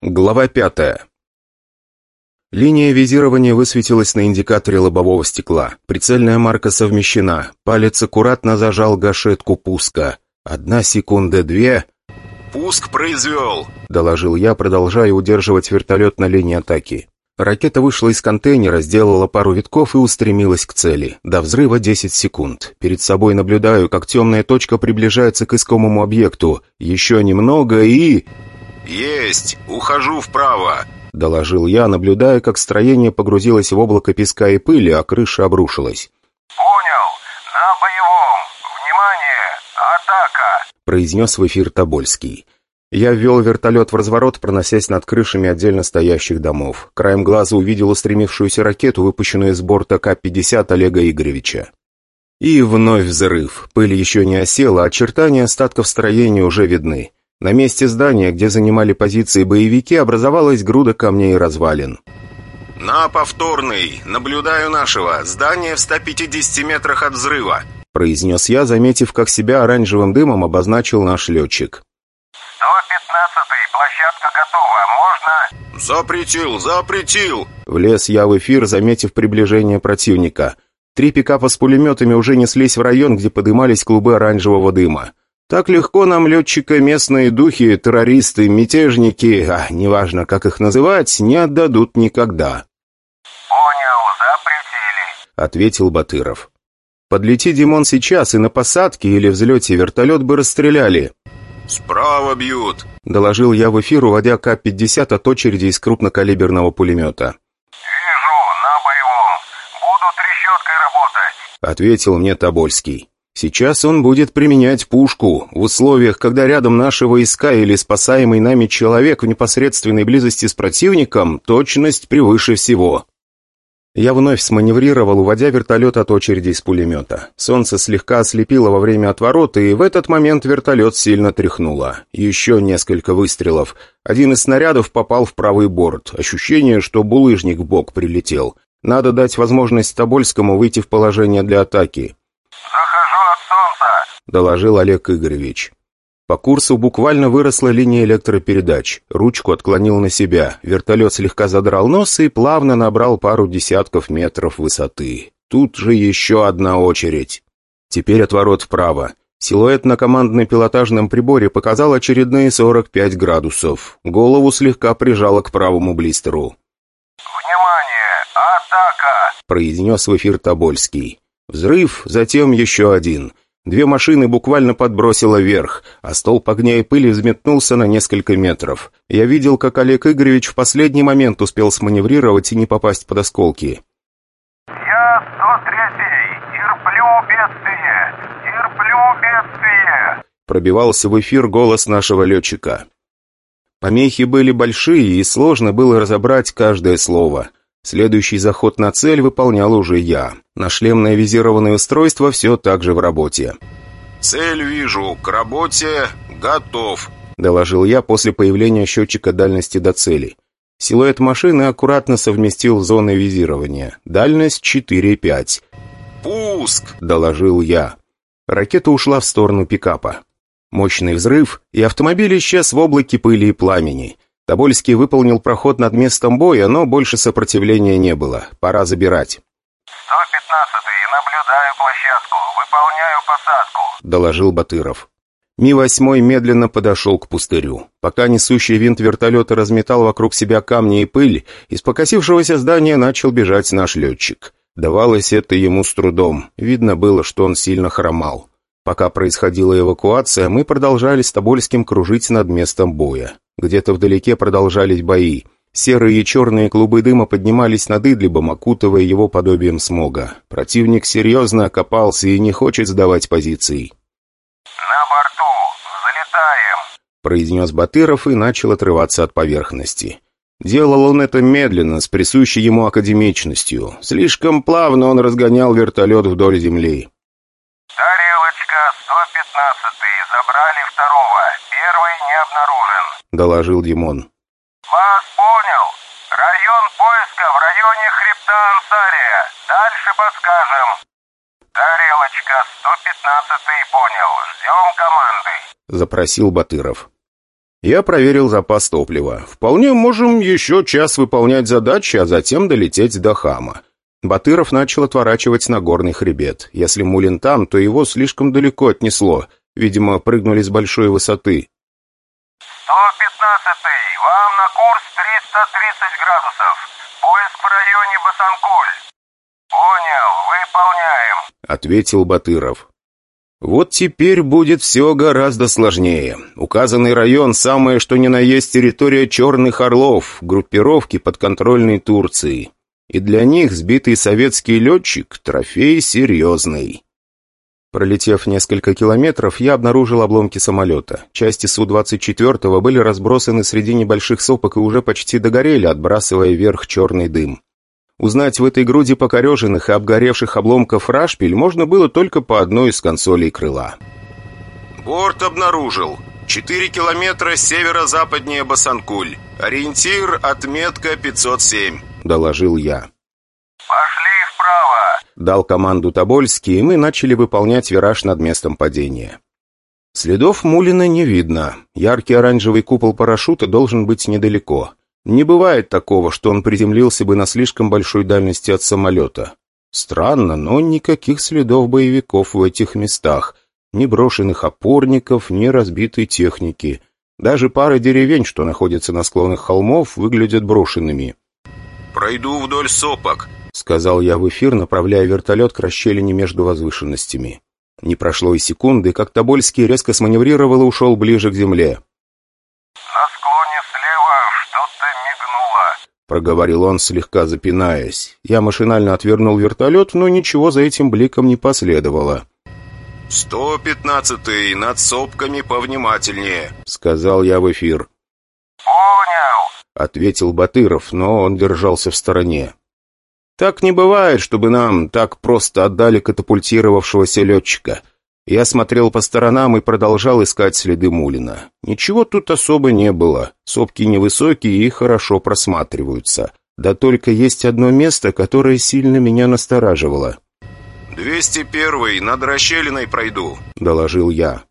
Глава пятая. Линия визирования высветилась на индикаторе лобового стекла. Прицельная марка совмещена. Палец аккуратно зажал гашетку пуска. Одна секунда, две... «Пуск произвел», — доложил я, продолжая удерживать вертолет на линии атаки. Ракета вышла из контейнера, сделала пару витков и устремилась к цели. До взрыва 10 секунд. Перед собой наблюдаю, как темная точка приближается к искомому объекту. Еще немного и... «Есть! Ухожу вправо!» — доложил я, наблюдая, как строение погрузилось в облако песка и пыли, а крыша обрушилась. «Понял! На боевом! Внимание! Атака!» — произнес в эфир Тобольский. Я ввел вертолет в разворот, проносясь над крышами отдельно стоящих домов. Краем глаза увидел устремившуюся ракету, выпущенную с борта К-50 Олега Игоревича. И вновь взрыв. Пыль еще не осела, очертания остатков строения уже видны. На месте здания, где занимали позиции боевики, образовалась груда камней и развалин. «На повторный! Наблюдаю нашего! Здание в 150 метрах от взрыва!» произнес я, заметив, как себя оранжевым дымом обозначил наш летчик. «115-й, площадка готова, можно?» «Запретил, запретил!» Влез я в эфир, заметив приближение противника. Три пикапа с пулеметами уже неслись в район, где подымались клубы оранжевого дыма. Так легко нам, летчика, местные духи, террористы, мятежники, а неважно, как их называть, не отдадут никогда. «Понял, запретили», — ответил Батыров. «Подлети, Димон, сейчас, и на посадке или взлете вертолет бы расстреляли». «Справа бьют», — доложил я в эфир, уводя К-50 от очереди из крупнокалиберного пулемета. «Вижу, на боевом. Буду трещоткой работать», — ответил мне Тобольский. Сейчас он будет применять пушку. В условиях, когда рядом наши войска или спасаемый нами человек в непосредственной близости с противником, точность превыше всего. Я вновь сманеврировал, уводя вертолет от очереди из пулемета. Солнце слегка ослепило во время отворота, и в этот момент вертолет сильно тряхнуло. Еще несколько выстрелов. Один из снарядов попал в правый борт. Ощущение, что булыжник в бок прилетел. Надо дать возможность Тобольскому выйти в положение для атаки. — доложил Олег Игоревич. По курсу буквально выросла линия электропередач. Ручку отклонил на себя. Вертолет слегка задрал нос и плавно набрал пару десятков метров высоты. Тут же еще одна очередь. Теперь отворот вправо. Силуэт на командно-пилотажном приборе показал очередные 45 градусов. Голову слегка прижало к правому блистеру. «Внимание! Атака!» — произнес в эфир Тобольский. Взрыв, затем еще один — Две машины буквально подбросило вверх, а столб огня и пыли взметнулся на несколько метров. Я видел, как Олег Игоревич в последний момент успел сманеврировать и не попасть под осколки. «Я 103-й! Терплю бедствие! Терплю бедствие!» Пробивался в эфир голос нашего летчика. Помехи были большие, и сложно было разобрать каждое слово. Следующий заход на цель выполнял уже я. На шлемное визированное устройство все так же в работе. «Цель вижу. К работе готов», — доложил я после появления счетчика дальности до цели. Силуэт машины аккуратно совместил зоны визирования. Дальность 4,5. «Пуск!» — доложил я. Ракета ушла в сторону пикапа. Мощный взрыв, и автомобиль исчез в облаке пыли и пламени. Тобольский выполнил проход над местом боя, но больше сопротивления не было. Пора забирать. «115-й, наблюдаю площадку, выполняю посадку», — доложил Батыров. Ми-8 медленно подошел к пустырю. Пока несущий винт вертолета разметал вокруг себя камни и пыль, из покосившегося здания начал бежать наш летчик. Давалось это ему с трудом. Видно было, что он сильно хромал. Пока происходила эвакуация, мы продолжали с Тобольским кружить над местом боя. Где-то вдалеке продолжались бои. Серые и черные клубы дыма поднимались над Идлибом, окутывая его подобием смога. Противник серьезно окопался и не хочет сдавать позиции. «На борту! Взлетаем!» произнес Батыров и начал отрываться от поверхности. Делал он это медленно, с присущей ему академичностью. Слишком плавно он разгонял вертолет вдоль земли. «Тарелочка, 115-й, забрали второго. Первый не обнаружен», — доложил Димон. «Вас понял. Район поиска в районе хребта Ансария. Дальше подскажем». «Тарелочка, 115-й понял. Ждем команды», — запросил Батыров. Я проверил запас топлива. Вполне можем еще час выполнять задачи, а затем долететь до хама. Батыров начал отворачивать на горный хребет. Если Мулин там, то его слишком далеко отнесло. Видимо, прыгнули с большой высоты. «115-й, вам на курс 330 градусов. Поиск в районе Басанкуль». «Понял, выполняем», — ответил Батыров. Вот теперь будет все гораздо сложнее. Указанный район – самое что ни на есть территория Черных Орлов, группировки подконтрольной Турции. И для них сбитый советский летчик – трофей серьезный. Пролетев несколько километров, я обнаружил обломки самолета. Части Су-24 были разбросаны среди небольших сопок и уже почти догорели, отбрасывая вверх черный дым. Узнать в этой груди покореженных и обгоревших обломков рашпиль можно было только по одной из консолей крыла. «Борт обнаружил. Четыре километра северо-западнее Басанкуль. Ориентир отметка 507», — доложил я. Дал команду Тобольский, и мы начали выполнять вираж над местом падения. Следов Мулина не видно. Яркий оранжевый купол парашюта должен быть недалеко. Не бывает такого, что он приземлился бы на слишком большой дальности от самолета. Странно, но никаких следов боевиков в этих местах. Ни брошенных опорников, ни разбитой техники. Даже пара деревень, что находятся на склонах холмов, выглядят брошенными. «Пройду вдоль сопок», — сказал я в эфир, направляя вертолет к расщелине между возвышенностями. Не прошло и секунды, как Тобольский резко сманеврировал и ушел ближе к земле. Проговорил он, слегка запинаясь. Я машинально отвернул вертолет, но ничего за этим бликом не последовало. «Сто пятнадцатый, над сопками повнимательнее», — сказал я в эфир. «Понял», — ответил Батыров, но он держался в стороне. «Так не бывает, чтобы нам так просто отдали катапультировавшегося летчика. Я смотрел по сторонам и продолжал искать следы Мулина. Ничего тут особо не было. Сопки невысокие и хорошо просматриваются. Да только есть одно место, которое сильно меня настораживало. «201-й, над расщелиной пройду», — доложил я.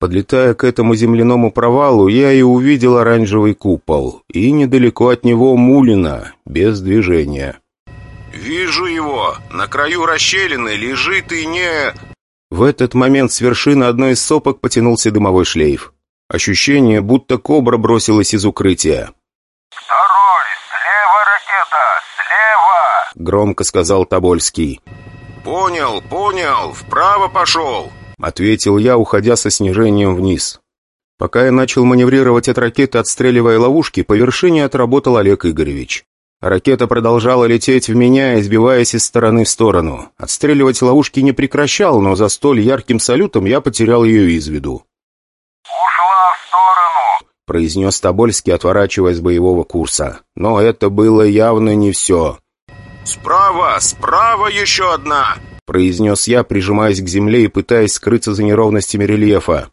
Подлетая к этому земляному провалу, я и увидел оранжевый купол. И недалеко от него Мулина, без движения. «Вижу его! На краю расщелины лежит и не...» В этот момент с вершины одной из сопок потянулся дымовой шлейф. Ощущение, будто кобра бросилась из укрытия. «Второй! Слева ракета! Слева!» — громко сказал Тобольский. «Понял, понял! Вправо пошел!» — ответил я, уходя со снижением вниз. Пока я начал маневрировать от ракеты, отстреливая ловушки, по вершине отработал Олег Игоревич. Ракета продолжала лететь в меня, избиваясь из стороны в сторону. Отстреливать ловушки не прекращал, но за столь ярким салютом я потерял ее из виду. «Ушла в сторону», — произнес Тобольский, отворачиваясь с боевого курса. Но это было явно не все. «Справа, справа еще одна!» — произнес я, прижимаясь к земле и пытаясь скрыться за неровностями рельефа.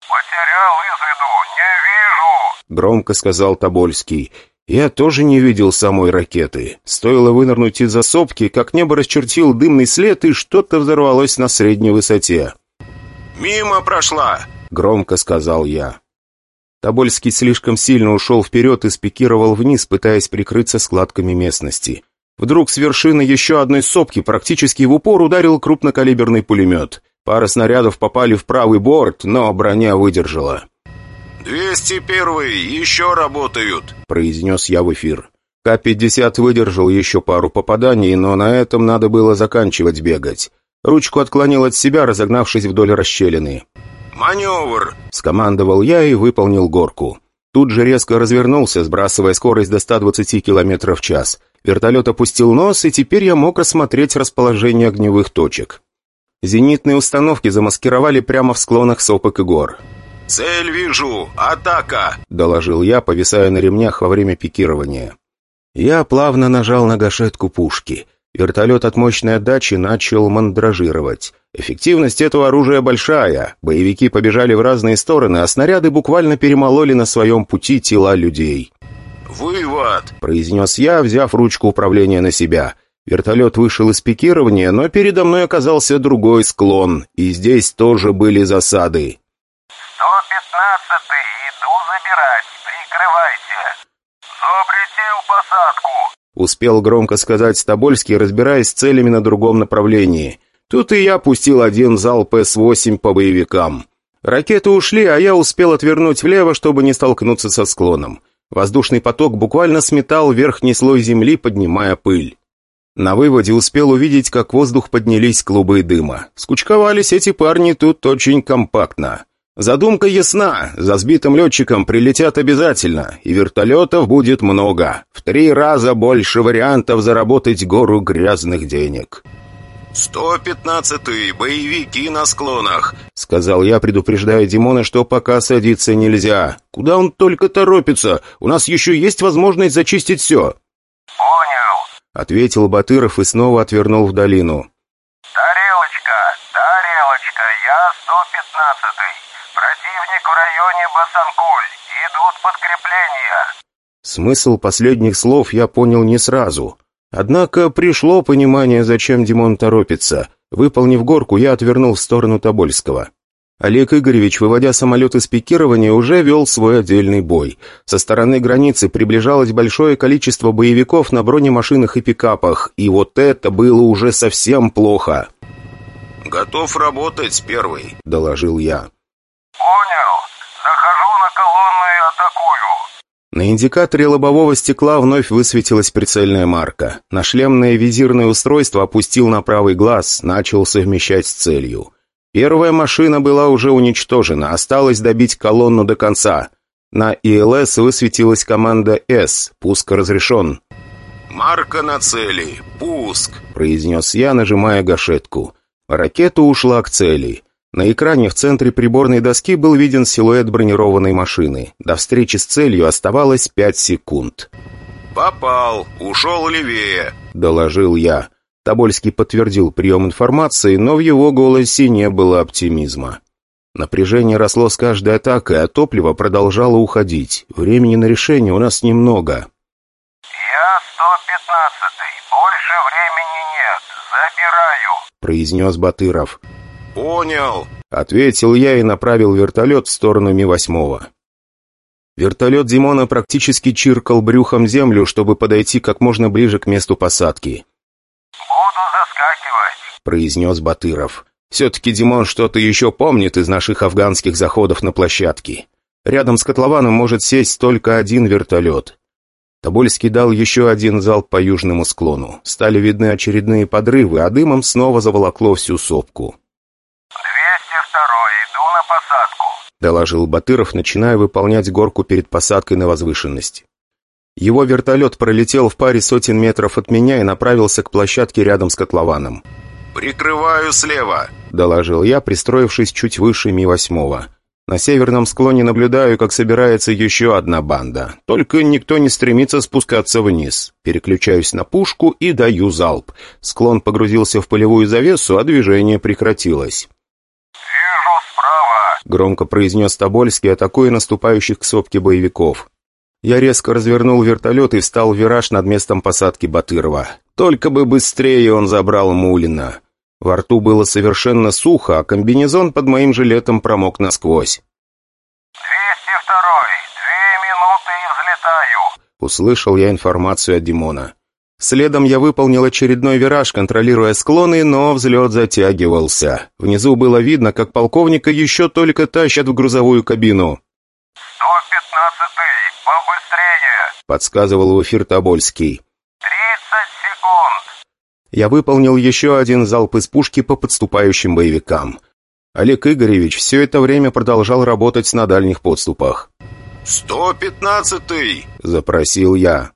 «Потерял из виду, не вижу!» — громко сказал Тобольский. Я тоже не видел самой ракеты. Стоило вынырнуть из засопки, как небо расчертил дымный след, и что-то взорвалось на средней высоте. «Мимо прошла!» — громко сказал я. Тобольский слишком сильно ушел вперед и спикировал вниз, пытаясь прикрыться складками местности. Вдруг с вершины еще одной сопки практически в упор ударил крупнокалиберный пулемет. Пара снарядов попали в правый борт, но броня выдержала. «201-й, еще работают», — произнес я в эфир. К-50 выдержал еще пару попаданий, но на этом надо было заканчивать бегать. Ручку отклонил от себя, разогнавшись вдоль расщелины. «Маневр!» — скомандовал я и выполнил горку. Тут же резко развернулся, сбрасывая скорость до 120 км в час. Вертолет опустил нос, и теперь я мог рассмотреть расположение огневых точек. Зенитные установки замаскировали прямо в склонах сопок и гор. «Цель вижу! Атака!» — доложил я, повисая на ремнях во время пикирования. Я плавно нажал на гашетку пушки. Вертолет от мощной отдачи начал мандражировать. Эффективность этого оружия большая. Боевики побежали в разные стороны, а снаряды буквально перемололи на своем пути тела людей. «Вывод!» — произнес я, взяв ручку управления на себя. Вертолет вышел из пикирования, но передо мной оказался другой склон, и здесь тоже были засады. «115-й, иду держать! Прикрывайте! Запретил посадку!» Успел громко сказать Стобольский, разбираясь с целями на другом направлении. Тут и я пустил один залп С-8 по боевикам. Ракеты ушли, а я успел отвернуть влево, чтобы не столкнуться со склоном. Воздушный поток буквально сметал верхний слой земли, поднимая пыль. На выводе успел увидеть, как воздух поднялись клубы дыма. Скучковались эти парни тут очень компактно. Задумка ясна, за сбитым летчиком прилетят обязательно, и вертолетов будет много. В три раза больше вариантов заработать гору грязных денег. «Сто пятнадцатый, боевики на склонах!» — сказал я, предупреждая Димона, что пока садиться нельзя. «Куда он только торопится? У нас еще есть возможность зачистить все!» «Понял!» — ответил Батыров и снова отвернул в долину. «Тарелочка! Тарелочка! Я сто пятнадцатый! Противник в районе Басанкуль! Идут подкрепления!» Смысл последних слов я понял не сразу. Однако пришло понимание, зачем Димон торопится. Выполнив горку, я отвернул в сторону Тобольского. Олег Игоревич, выводя самолет из пикирования, уже вел свой отдельный бой. Со стороны границы приближалось большое количество боевиков на бронемашинах и пикапах, и вот это было уже совсем плохо. «Готов работать, первый», — доложил я. «Понял! Захожу на колонну и атакую!» На индикаторе лобового стекла вновь высветилась прицельная марка. На шлемное визирное устройство опустил на правый глаз, начал совмещать с целью. Первая машина была уже уничтожена, осталось добить колонну до конца. На ИЛС высветилась команда «С», пуск разрешен. «Марка на цели! Пуск!» — произнес я, нажимая гашетку. Ракета ушла к цели. На экране в центре приборной доски был виден силуэт бронированной машины. До встречи с целью оставалось пять секунд. «Попал! Ушел левее!» — доложил я. Тобольский подтвердил прием информации, но в его голосе не было оптимизма. Напряжение росло с каждой атакой, а топливо продолжало уходить. Времени на решение у нас немного. «Я сто пятнадцатый. Больше времени нет. Забираю!» — произнес Батыров. «Понял!» — ответил я и направил вертолет в сторону Ми-8. Вертолет Димона практически чиркал брюхом землю, чтобы подойти как можно ближе к месту посадки. «Буду заскакивать!» — произнес Батыров. «Все-таки Димон что-то еще помнит из наших афганских заходов на площадке. Рядом с котлованом может сесть только один вертолет». Тобольский дал еще один залп по южному склону. Стали видны очередные подрывы, а дымом снова заволокло всю сопку. «202 иду на посадку!» — доложил Батыров, начиная выполнять горку перед посадкой на возвышенность. Его вертолет пролетел в паре сотен метров от меня и направился к площадке рядом с котлованом. «Прикрываю слева!» — доложил я, пристроившись чуть выше Ми-8. На северном склоне наблюдаю, как собирается еще одна банда. Только никто не стремится спускаться вниз. Переключаюсь на пушку и даю залп. Склон погрузился в полевую завесу, а движение прекратилось. Громко произнес Тобольский, атакуя наступающих к сопке боевиков. Я резко развернул вертолет и встал в вираж над местом посадки Батырова. Только бы быстрее он забрал Мулина. Во рту было совершенно сухо, а комбинезон под моим жилетом промок насквозь. «202 две минуты и взлетаю!» Услышал я информацию от Димона. Следом я выполнил очередной вираж, контролируя склоны, но взлет затягивался. Внизу было видно, как полковника еще только тащат в грузовую кабину. «Сто пятнадцатый, побыстрее!» Подсказывал в эфир Тобольский. «Тридцать секунд!» Я выполнил еще один залп из пушки по подступающим боевикам. Олег Игоревич все это время продолжал работать на дальних подступах. «Сто пятнадцатый!» — запросил я.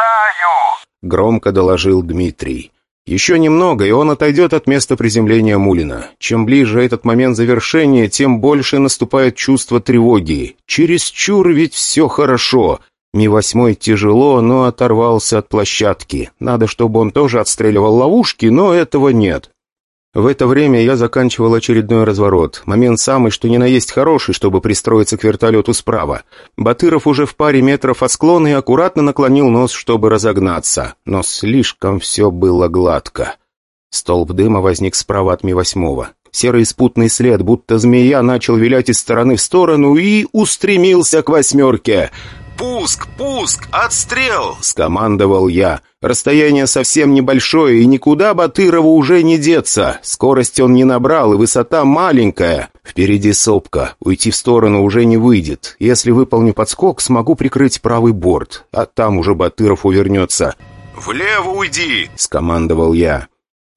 «Взлетаю!» — громко доложил Дмитрий. «Еще немного, и он отойдет от места приземления Мулина. Чем ближе этот момент завершения, тем больше наступает чувство тревоги. Чересчур ведь все хорошо. Ми-8 тяжело, но оторвался от площадки. Надо, чтобы он тоже отстреливал ловушки, но этого нет». В это время я заканчивал очередной разворот. Момент самый, что ни на есть хороший, чтобы пристроиться к вертолету справа. Батыров уже в паре метров от склона и аккуратно наклонил нос, чтобы разогнаться. Но слишком все было гладко. Столб дыма возник справа от Ми-8. Серый спутный след, будто змея, начал вилять из стороны в сторону и устремился к восьмерке. «Пуск! Пуск! Отстрел!» — скомандовал я. Расстояние совсем небольшое, и никуда Батырову уже не деться. Скорость он не набрал, и высота маленькая. Впереди сопка. Уйти в сторону уже не выйдет. Если выполню подскок, смогу прикрыть правый борт. А там уже Батыров увернется. «Влево уйди!» — скомандовал я.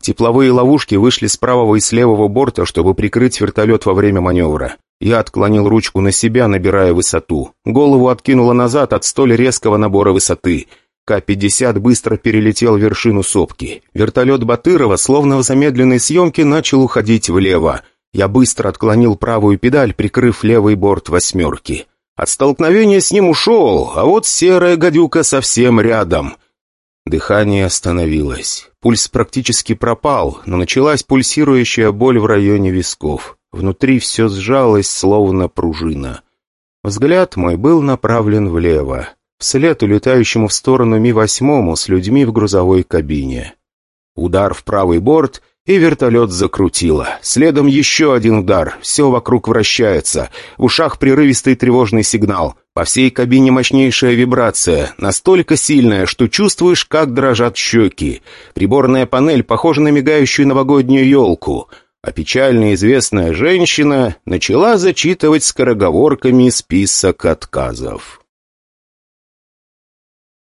Тепловые ловушки вышли с правого и с левого борта, чтобы прикрыть вертолет во время маневра. Я отклонил ручку на себя, набирая высоту. Голову откинуло назад от столь резкого набора высоты. К-50 быстро перелетел вершину сопки. Вертолет Батырова, словно в замедленной съемке, начал уходить влево. Я быстро отклонил правую педаль, прикрыв левый борт «восьмерки». От столкновения с ним ушел, а вот серая гадюка совсем рядом. Дыхание остановилось. Пульс практически пропал, но началась пульсирующая боль в районе висков. Внутри все сжалось, словно пружина. Взгляд мой был направлен влево, вслед улетающему в сторону Ми-8 с людьми в грузовой кабине. Удар в правый борт, и вертолет закрутило. Следом еще один удар. Все вокруг вращается. В ушах прерывистый тревожный сигнал. По всей кабине мощнейшая вибрация, настолько сильная, что чувствуешь, как дрожат щеки. Приборная панель похожа на мигающую новогоднюю елку а печально известная женщина начала зачитывать скороговорками список отказов.